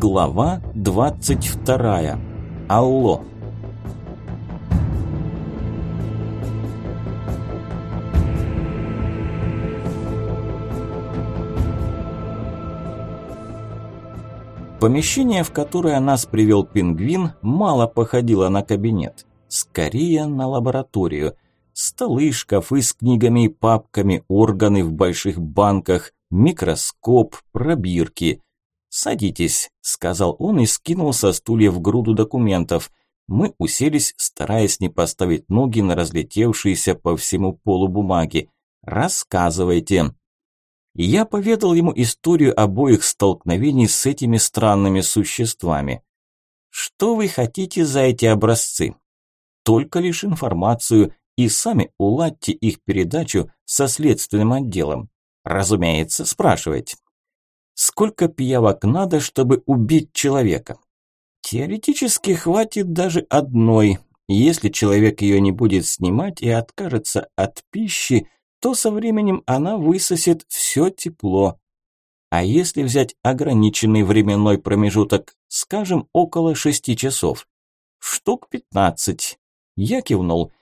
Глава 22. Алло. Помещение, в которое нас привел пингвин, мало походило на кабинет. Скорее на лабораторию. Столы, шкафы с книгами и папками, органы в больших банках, микроскоп, пробирки. «Садитесь», – сказал он и скинул со стульев груду документов. Мы уселись, стараясь не поставить ноги на разлетевшиеся по всему полу бумаги. «Рассказывайте». Я поведал ему историю обоих столкновений с этими странными существами. Что вы хотите за эти образцы? Только лишь информацию и сами уладьте их передачу со следственным отделом. Разумеется, спрашивайте. Сколько пиявок надо, чтобы убить человека? Теоретически хватит даже одной. Если человек ее не будет снимать и откажется от пищи, то со временем она высосет все тепло. А если взять ограниченный временной промежуток, скажем, около шести часов? Штук пятнадцать. Я кивнул.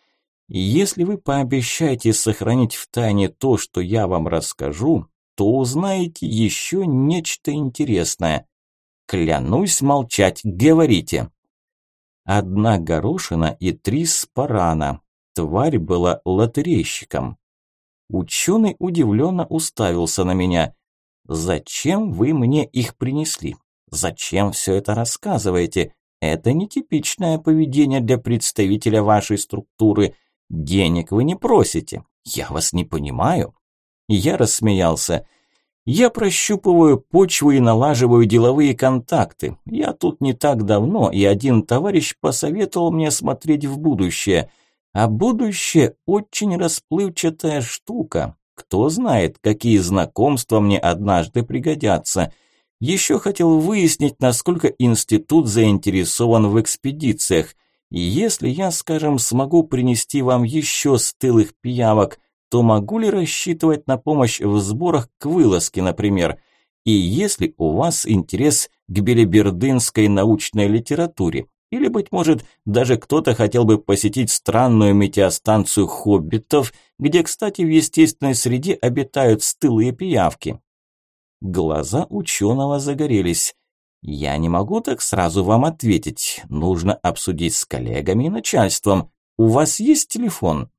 Если вы пообещаете сохранить в тайне то, что я вам расскажу, то узнаете еще нечто интересное. Клянусь молчать, говорите. Одна горошина и три спарана. Тварь была лотерейщиком. Ученый удивленно уставился на меня. «Зачем вы мне их принесли? Зачем все это рассказываете? Это нетипичное поведение для представителя вашей структуры. Денег вы не просите. Я вас не понимаю». Я рассмеялся. «Я прощупываю почву и налаживаю деловые контакты. Я тут не так давно, и один товарищ посоветовал мне смотреть в будущее». А будущее очень расплывчатая штука. Кто знает, какие знакомства мне однажды пригодятся. Еще хотел выяснить, насколько институт заинтересован в экспедициях. Если я, скажем, смогу принести вам еще стылых пиявок, то могу ли рассчитывать на помощь в сборах к вылазке, например? И если у вас интерес к белибердынской научной литературе, или, быть может, даже кто-то хотел бы посетить странную метеостанцию хоббитов, где, кстати, в естественной среде обитают стылые пиявки. Глаза ученого загорелись. «Я не могу так сразу вам ответить. Нужно обсудить с коллегами и начальством. У вас есть телефон?»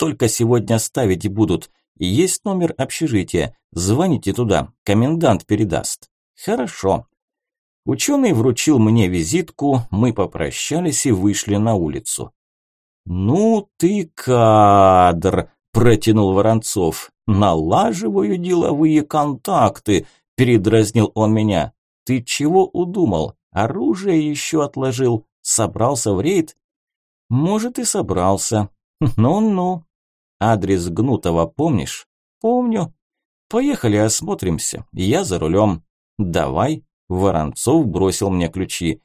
«Только сегодня ставить будут. Есть номер общежития. Звоните туда. Комендант передаст». «Хорошо. Ученый вручил мне визитку, мы попрощались и вышли на улицу. «Ну ты кадр!» – протянул Воронцов. «Налаживаю деловые контакты!» – передразнил он меня. «Ты чего удумал? Оружие еще отложил? Собрался в рейд?» «Может, и собрался. Ну-ну. Адрес Гнутова помнишь?» «Помню. Поехали осмотримся. Я за рулем. Давай». Воронцов бросил мне ключи.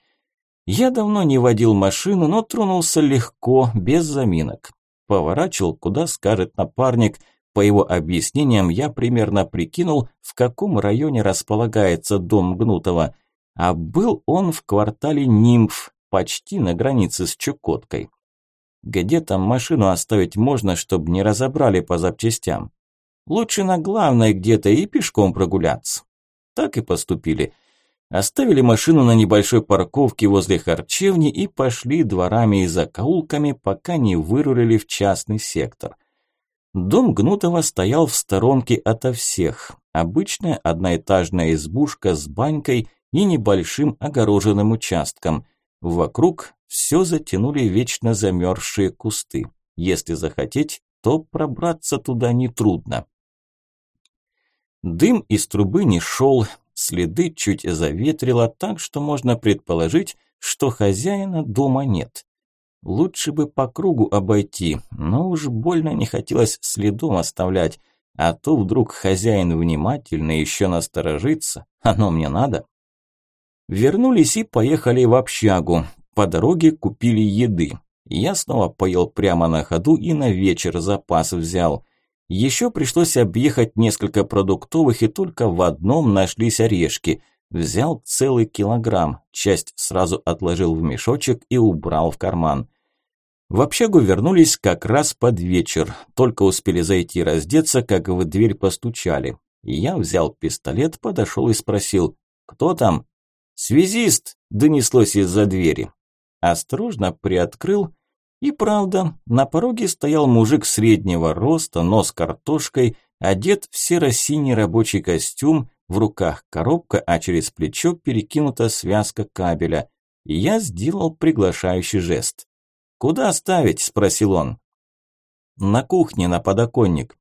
Я давно не водил машину, но тронулся легко, без заминок. Поворачивал, куда скажет напарник. По его объяснениям я примерно прикинул, в каком районе располагается дом Гнутова. А был он в квартале Нимф, почти на границе с Чукоткой. Где там машину оставить можно, чтобы не разобрали по запчастям? Лучше на главной где-то и пешком прогуляться. Так и поступили – Оставили машину на небольшой парковке возле харчевни и пошли дворами и закоулками, пока не вырулили в частный сектор. Дом Гнутова стоял в сторонке ото всех. Обычная одноэтажная избушка с банькой и небольшим огороженным участком. Вокруг все затянули вечно замерзшие кусты. Если захотеть, то пробраться туда нетрудно. Дым из трубы не шел, Следы чуть заветрило так, что можно предположить, что хозяина дома нет. Лучше бы по кругу обойти, но уж больно не хотелось следом оставлять, а то вдруг хозяин внимательно еще насторожится, оно мне надо. Вернулись и поехали в общагу. По дороге купили еды. Я снова поел прямо на ходу и на вечер запас взял – еще пришлось объехать несколько продуктовых, и только в одном нашлись орешки. Взял целый килограмм, часть сразу отложил в мешочек и убрал в карман. В общагу вернулись как раз под вечер, только успели зайти раздеться, как в дверь постучали. Я взял пистолет, подошел и спросил, кто там? «Связист!» – донеслось из-за двери. Осторожно приоткрыл, и правда, на пороге стоял мужик среднего роста, нос картошкой, одет в серо-синий рабочий костюм, в руках коробка, а через плечо перекинута связка кабеля. И я сделал приглашающий жест. «Куда ставить?» – спросил он. «На кухне, на подоконник».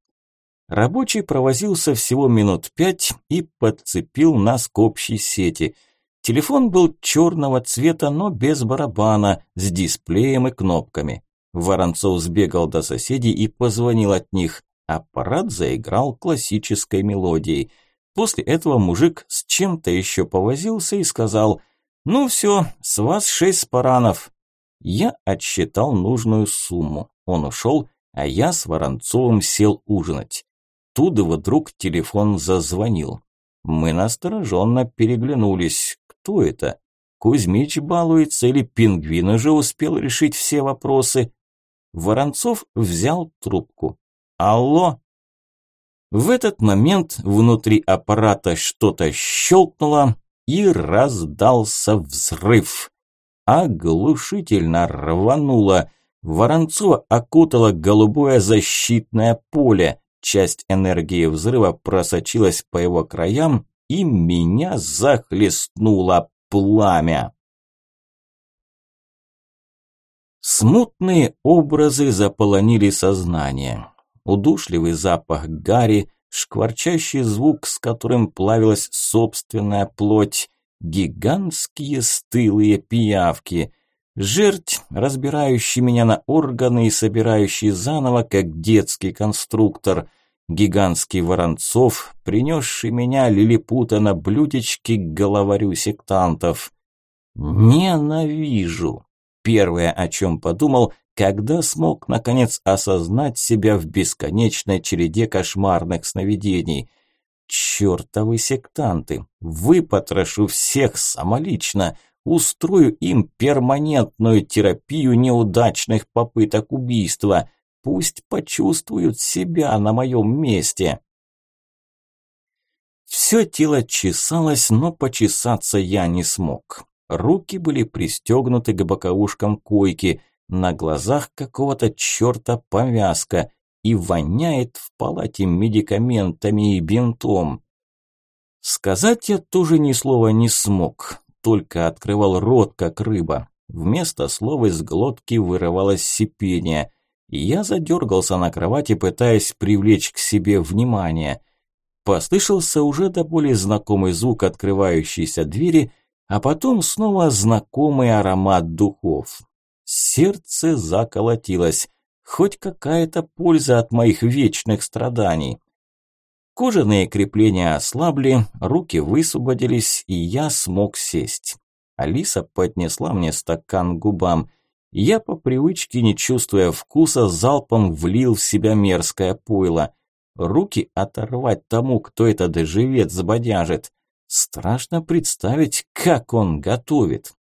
Рабочий провозился всего минут пять и подцепил нас к общей сети. Телефон был черного цвета, но без барабана, с дисплеем и кнопками. Воронцов сбегал до соседей и позвонил от них. Аппарат заиграл классической мелодией. После этого мужик с чем-то еще повозился и сказал «Ну все, с вас шесть спаранов». Я отсчитал нужную сумму. Он ушел, а я с Воронцовым сел ужинать. Тут вдруг телефон зазвонил. Мы настороженно переглянулись. Кто это? Кузьмич балуется или пингвин уже успел решить все вопросы? Воронцов взял трубку. «Алло?» В этот момент внутри аппарата что-то щелкнуло и раздался взрыв. Оглушительно рвануло. Воронцова окутало голубое защитное поле. Часть энергии взрыва просочилась по его краям, и меня захлестнуло пламя. Смутные образы заполонили сознание. Удушливый запах гари, шкварчащий звук, с которым плавилась собственная плоть, гигантские стылые пиявки – Жерть, разбирающий меня на органы и собирающий заново, как детский конструктор. Гигантский Воронцов, принесший меня лилипута на блюдечке к головарю сектантов. Ненавижу. Первое, о чем подумал, когда смог наконец осознать себя в бесконечной череде кошмарных сновидений. Чертовы сектанты, выпотрошу всех самолично, Устрою им перманентную терапию неудачных попыток убийства. Пусть почувствуют себя на моем месте. Все тело чесалось, но почесаться я не смог. Руки были пристегнуты к боковушкам койки, на глазах какого-то черта повязка и воняет в палате медикаментами и бинтом. Сказать я тоже ни слова не смог только открывал рот, как рыба. Вместо слова из глотки вырывалось сипение. Я задергался на кровати, пытаясь привлечь к себе внимание. Послышался уже до боли знакомый звук открывающейся двери, а потом снова знакомый аромат духов. Сердце заколотилось. Хоть какая-то польза от моих вечных страданий. Кожаные крепления ослабли, руки высвободились, и я смог сесть. Алиса поднесла мне стакан к губам. Я по привычке, не чувствуя вкуса, залпом влил в себя мерзкое пойло. Руки оторвать тому, кто это доживет, забодяжит. Страшно представить, как он готовит.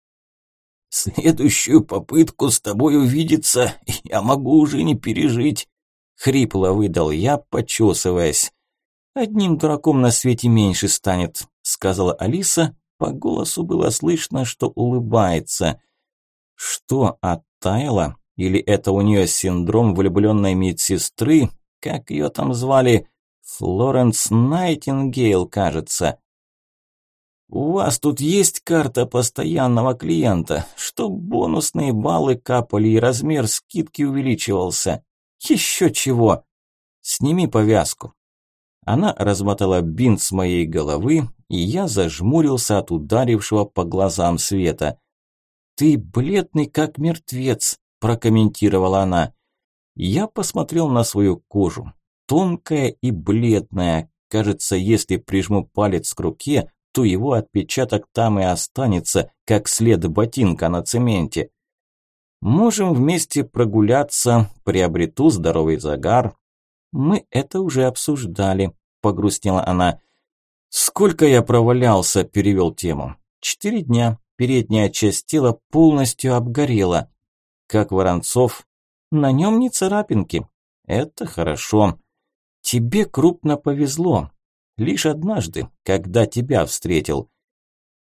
«Следующую попытку с тобой увидеться я могу уже не пережить», — хрипло выдал я, почесываясь. «Одним дураком на свете меньше станет», – сказала Алиса. По голосу было слышно, что улыбается. «Что, оттаяла? Или это у нее синдром влюбленной медсестры? Как ее там звали? Флоренс Найтингейл, кажется». «У вас тут есть карта постоянного клиента, чтоб бонусные баллы капали и размер скидки увеличивался. Еще чего. Сними повязку, она размотала бинт с моей головы, и я зажмурился от ударившего по глазам света. «Ты бледный, как мертвец», – прокомментировала она. Я посмотрел на свою кожу. Тонкая и бледная. Кажется, если прижму палец к руке, то его отпечаток там и останется, как след ботинка на цементе. Можем вместе прогуляться, приобрету здоровый загар, «Мы это уже обсуждали», – погрустнела она. «Сколько я провалялся?» – перевел тему. «Четыре дня. Передняя часть тела полностью обгорела. Как Воронцов. На нем не царапинки. Это хорошо. Тебе крупно повезло. Лишь однажды, когда тебя встретил».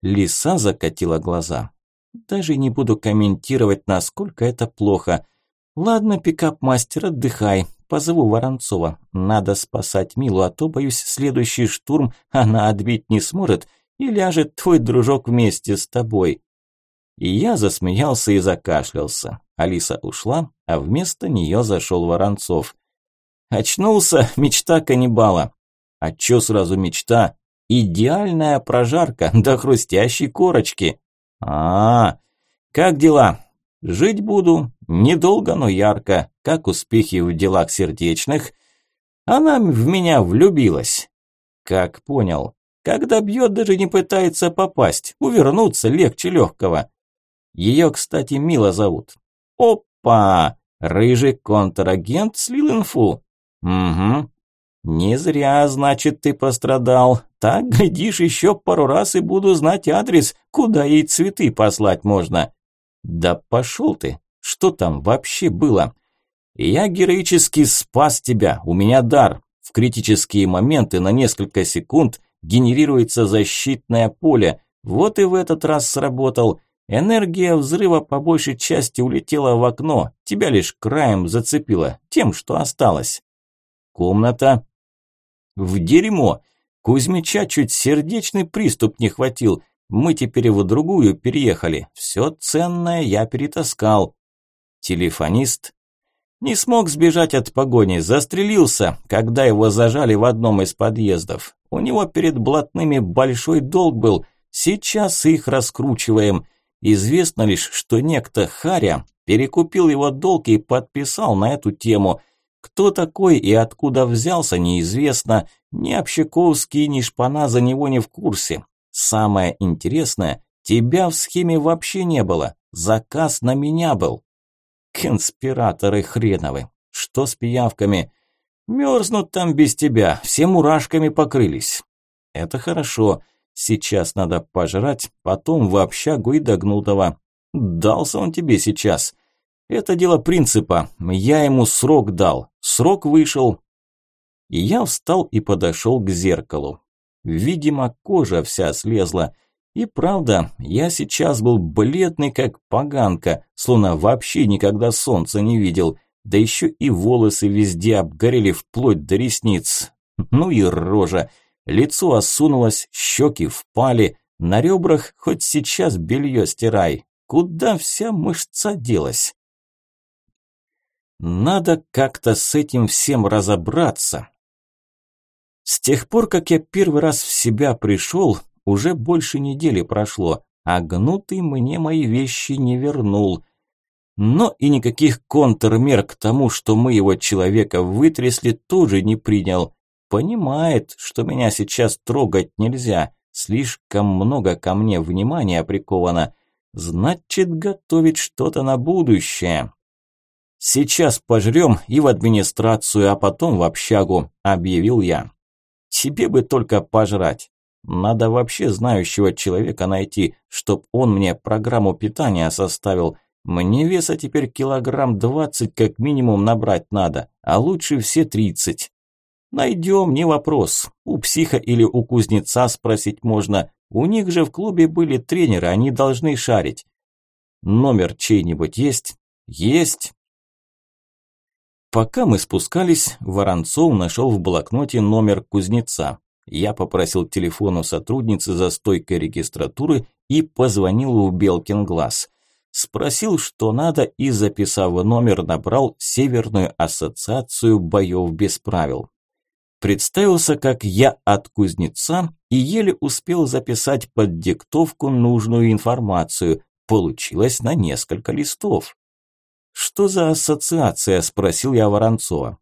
Лиса закатила глаза. «Даже не буду комментировать, насколько это плохо. Ладно, пикап-мастер, отдыхай. Позову Воронцова. Надо спасать Милу, а то, боюсь, следующий штурм она отбить не сможет, и ляжет твой дружок вместе с тобой. И я засмеялся и закашлялся. Алиса ушла, а вместо нее зашел Воронцов. Очнулся, мечта каннибала. А чё сразу мечта? Идеальная прожарка до хрустящей корочки. А, -а, как дела? Жить буду, недолго, но ярко, как успехи в делах сердечных. Она в меня влюбилась. Как понял, когда бьет, даже не пытается попасть, увернуться легче легкого. Ее, кстати, Мила зовут. Опа! Рыжий контрагент слил инфу. Угу. Не зря, значит, ты пострадал. Так, глядишь, еще пару раз и буду знать адрес, куда ей цветы послать можно. Да пошел ты, что там вообще было? Я героически спас тебя, у меня дар. В критические моменты на несколько секунд генерируется защитное поле. Вот и в этот раз сработал. Энергия взрыва по большей части улетела в окно, тебя лишь краем зацепило, тем, что осталось. Комната. В дерьмо. Кузьмича чуть сердечный приступ не хватил. Мы теперь в другую переехали. Все ценное я перетаскал. Телефонист не смог сбежать от погони, застрелился, когда его зажали в одном из подъездов. У него перед блатными большой долг был, сейчас их раскручиваем. Известно лишь, что некто Харя перекупил его долг и подписал на эту тему. Кто такой и откуда взялся, неизвестно. Ни Общаковский, ни Шпана за него не в курсе. Самое интересное, тебя в схеме вообще не было. Заказ на меня был. Конспираторы хреновы. Что с пиявками? Мерзнут там без тебя, все мурашками покрылись. Это хорошо. Сейчас надо пожрать, потом в общагу и до. Дался он тебе сейчас. Это дело принципа. Я ему срок дал. Срок вышел. И я встал и подошел к зеркалу. Видимо, кожа вся слезла. И правда, я сейчас был бледный как поганка, словно вообще никогда солнца не видел. Да еще и волосы везде обгорели вплоть до ресниц. Ну и рожа. Лицо осунулось, щеки впали. На ребрах хоть сейчас белье стирай. Куда вся мышца делась? Надо как-то с этим всем разобраться. С тех пор, как я первый раз в себя пришел, уже больше недели прошло, а гнутый мне мои вещи не вернул. Но и никаких контрмер к тому, что мы его человека вытрясли, тоже не принял. Понимает, что меня сейчас трогать нельзя, слишком много ко мне внимания приковано. Значит, готовить что-то на будущее. Сейчас пожрем и в администрацию, а потом в общагу, объявил я. Тебе бы только пожрать. Надо вообще знающего человека найти, чтоб он мне программу питания составил. Мне веса теперь килограмм двадцать как минимум набрать надо, а лучше все тридцать. Найдем, не вопрос. У психа или у кузнеца спросить можно. У них же в клубе были тренеры, они должны шарить. Номер чей-нибудь есть? Есть. Пока мы спускались, Воронцов нашел в блокноте номер кузнеца. Я попросил телефону сотрудницы за стойкой регистратуры и позвонил в Белкин глаз. Спросил, что надо, и, записав номер, набрал Северную ассоциацию боев без правил. Представился, как я от кузнеца, и еле успел записать под диктовку нужную информацию. Получилось на несколько листов. «Что за ассоциация?» – спросил я Воронцова.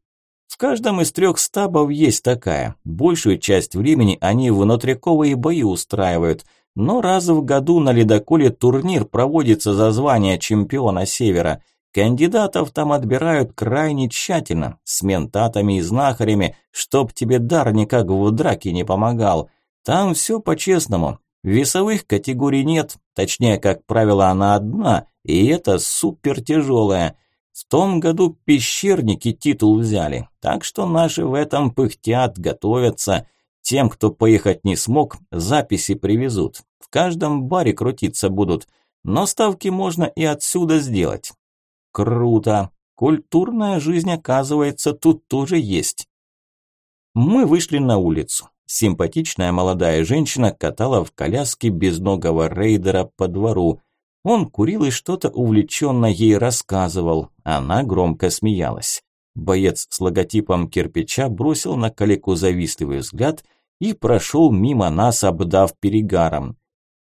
В каждом из трех стабов есть такая. Большую часть времени они внутриковые бои устраивают, но раз в году на ледоколе турнир проводится за звание чемпиона Севера. Кандидатов там отбирают крайне тщательно, с ментатами и знахарями, чтоб тебе дар никак в драке не помогал. Там все по-честному. Весовых категорий нет, точнее, как правило, она одна, и это супер тяжелая. В том году пещерники титул взяли, так что наши в этом пыхтят, готовятся. Тем, кто поехать не смог, записи привезут. В каждом баре крутиться будут, но ставки можно и отсюда сделать. Круто. Культурная жизнь, оказывается, тут тоже есть. Мы вышли на улицу. Симпатичная молодая женщина катала в коляске безногого рейдера по двору. Он курил и что-то увлеченно ей рассказывал. Она громко смеялась. Боец с логотипом кирпича бросил на калеку завистливый взгляд и прошел мимо нас, обдав перегаром.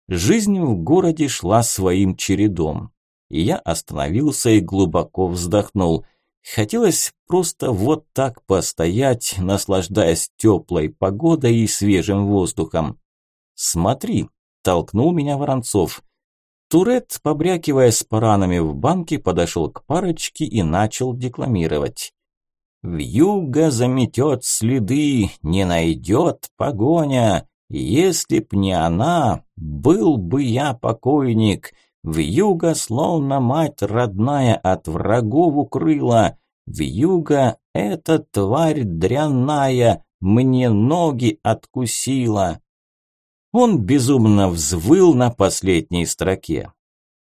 Жизнь в городе шла своим чередом. Я остановился и глубоко вздохнул. Хотелось просто вот так постоять, наслаждаясь теплой погодой и свежим воздухом. «Смотри», – толкнул меня Воронцов. Турет, побрякивая с паранами в банке, подошел к парочке и начал декламировать. «Вьюга заметет следы, не найдет погоня. Если б не она, был бы я покойник. Вьюга, словно мать родная, от врагов укрыла. Вьюга, эта тварь дрянная, мне ноги откусила». Он безумно взвыл на последней строке.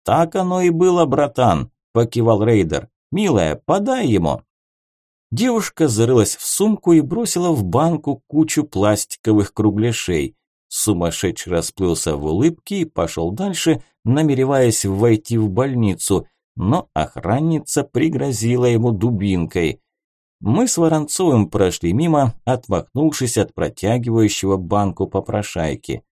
«Так оно и было, братан», – покивал рейдер. «Милая, подай ему». Девушка зарылась в сумку и бросила в банку кучу пластиковых кругляшей. Сумасшедший расплылся в улыбке и пошел дальше, намереваясь войти в больницу, но охранница пригрозила ему дубинкой. Мы с Воронцовым прошли мимо, отмахнувшись от протягивающего банку попрошайки.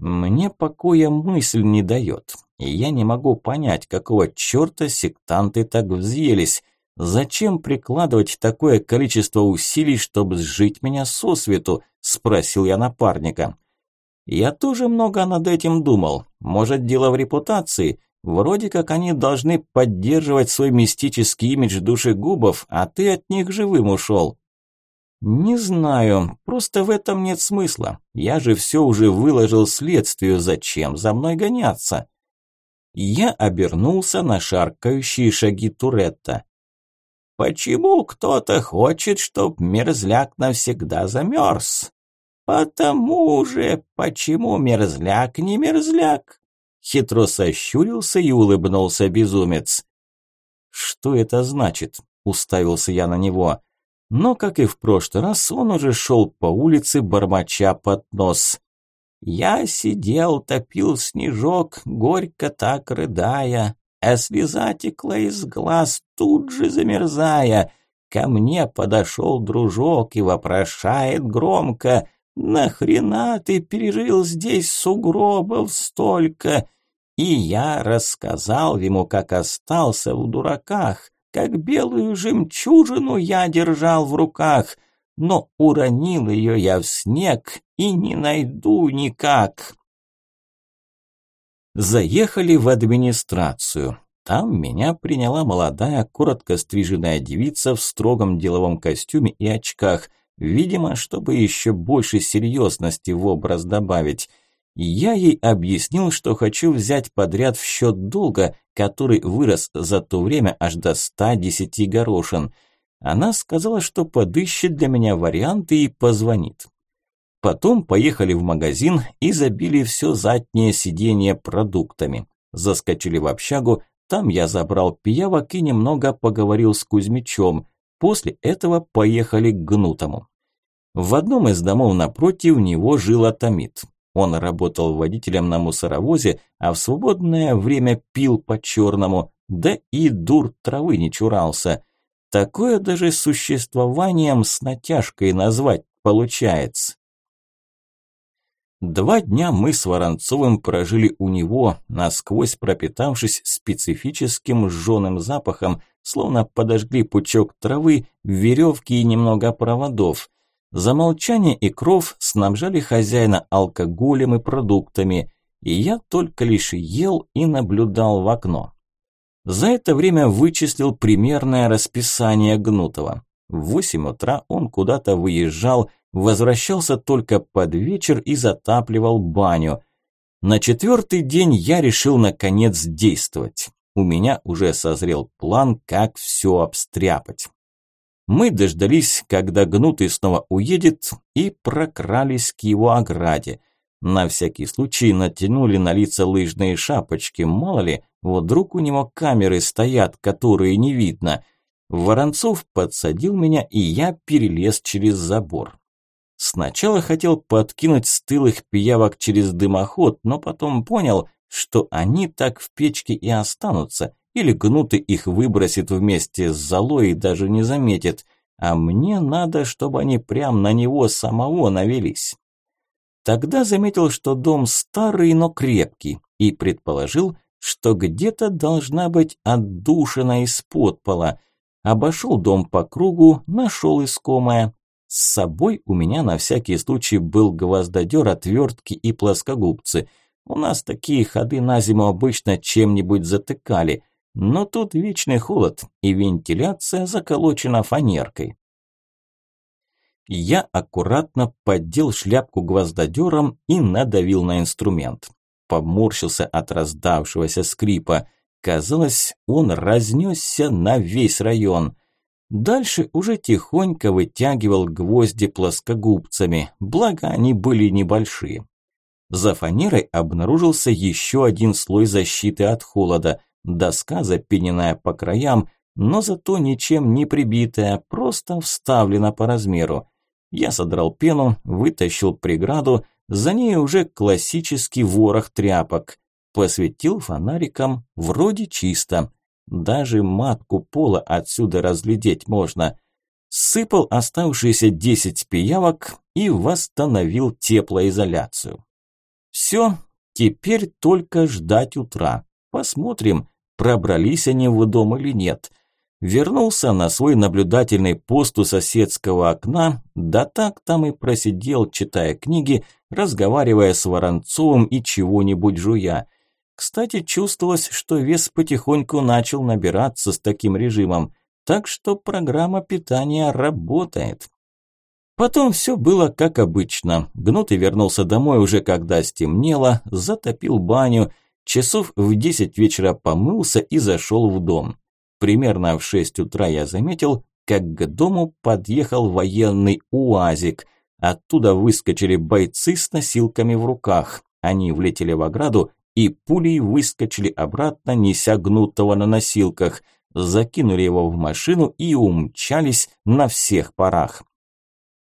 Мне покоя мысль не дает, и я не могу понять, какого черта сектанты так взъелись. Зачем прикладывать такое количество усилий, чтобы сжить меня со свету? Спросил я напарника. Я тоже много над этим думал. Может, дело в репутации? Вроде как они должны поддерживать свой мистический имидж душегубов, а ты от них живым ушел. «Не знаю, просто в этом нет смысла. Я же все уже выложил следствию, зачем за мной гоняться?» Я обернулся на шаркающие шаги Туретта. «Почему кто-то хочет, чтоб мерзляк навсегда замерз?» «Потому же, почему мерзляк не мерзляк?» Хитро сощурился и улыбнулся безумец. «Что это значит?» – уставился я на него. Но, как и в прошлый раз, он уже шел по улице, бормоча под нос. «Я сидел, топил снежок, горько так рыдая, а слеза текла из глаз, тут же замерзая. Ко мне подошел дружок и вопрошает громко, «Нахрена ты пережил здесь сугробов столько?» И я рассказал ему, как остался в дураках как белую жемчужину я держал в руках, но уронил ее я в снег и не найду никак. Заехали в администрацию. Там меня приняла молодая, коротко стриженная девица в строгом деловом костюме и очках, видимо, чтобы еще больше серьезности в образ добавить. Я ей объяснил, что хочу взять подряд в счет долга, который вырос за то время аж до 110 горошин. Она сказала, что подыщет для меня варианты и позвонит. Потом поехали в магазин и забили все заднее сиденье продуктами. Заскочили в общагу, там я забрал пиявок и немного поговорил с Кузьмичом. После этого поехали к Гнутому. В одном из домов напротив него жил Атомит. Он работал водителем на мусоровозе, а в свободное время пил по-черному, да и дур травы не чурался. Такое даже существованием с натяжкой назвать получается. Два дня мы с Воронцовым прожили у него, насквозь пропитавшись специфическим жженым запахом, словно подожгли пучок травы, веревки и немного проводов. За молчание и кров снабжали хозяина алкоголем и продуктами, и я только лишь ел и наблюдал в окно. За это время вычислил примерное расписание Гнутова. В восемь утра он куда-то выезжал, возвращался только под вечер и затапливал баню. На четвертый день я решил наконец действовать. У меня уже созрел план, как все обстряпать. Мы дождались, когда Гнутый снова уедет, и прокрались к его ограде. На всякий случай натянули на лица лыжные шапочки, мало ли, вдруг у него камеры стоят, которые не видно. Воронцов подсадил меня, и я перелез через забор. Сначала хотел подкинуть стылых пиявок через дымоход, но потом понял, что они так в печке и останутся, или гнутый их выбросит вместе с золой и даже не заметит, а мне надо, чтобы они прям на него самого навелись. Тогда заметил, что дом старый, но крепкий, и предположил, что где-то должна быть отдушина из-под пола. Обошел дом по кругу, нашел искомое, с собой у меня на всякий случай был гвоздодер, отвертки и плоскогубцы. У нас такие ходы на зиму обычно чем-нибудь затыкали, но тут вечный холод и вентиляция заколочена фанеркой. Я аккуратно поддел шляпку гвоздодером и надавил на инструмент. Поморщился от раздавшегося скрипа. Казалось, он разнесся на весь район. Дальше уже тихонько вытягивал гвозди плоскогубцами, благо они были небольшие. За фанерой обнаружился еще один слой защиты от холода, доска, запененная по краям, но зато ничем не прибитая, просто вставлена по размеру. Я содрал пену, вытащил преграду, за ней уже классический ворох тряпок. Посветил фонариком, вроде чисто. Даже матку пола отсюда разглядеть можно. Сыпал оставшиеся 10 пиявок и восстановил теплоизоляцию. Все, теперь только ждать утра. Посмотрим, пробрались они в дом или нет. Вернулся на свой наблюдательный пост у соседского окна, да так там и просидел, читая книги, разговаривая с Воронцовым и чего-нибудь жуя – кстати, чувствовалось, что вес потихоньку начал набираться с таким режимом, так что программа питания работает. Потом все было как обычно. Гнутый вернулся домой уже когда стемнело, затопил баню, часов в десять вечера помылся и зашел в дом. Примерно в шесть утра я заметил, как к дому подъехал военный УАЗик. Оттуда выскочили бойцы с носилками в руках. Они влетели в ограду и пулей выскочили обратно, неся гнутого на носилках, закинули его в машину и умчались на всех парах.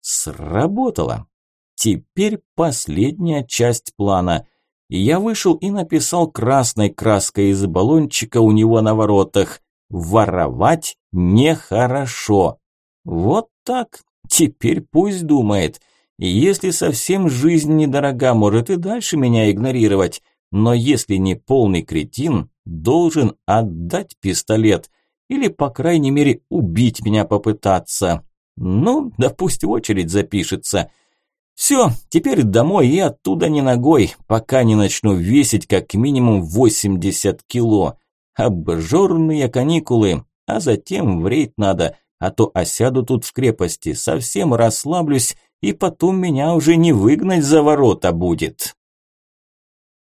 Сработало. Теперь последняя часть плана. Я вышел и написал красной краской из баллончика у него на воротах. Воровать нехорошо. Вот так. Теперь пусть думает. Если совсем жизнь недорога, может и дальше меня игнорировать но если не полный кретин, должен отдать пистолет или, по крайней мере, убить меня попытаться. Ну, да пусть в очередь запишется. Все, теперь домой и оттуда не ногой, пока не начну весить как минимум 80 кило. Обжорные каникулы, а затем в рейд надо, а то осяду тут в крепости, совсем расслаблюсь, и потом меня уже не выгнать за ворота будет.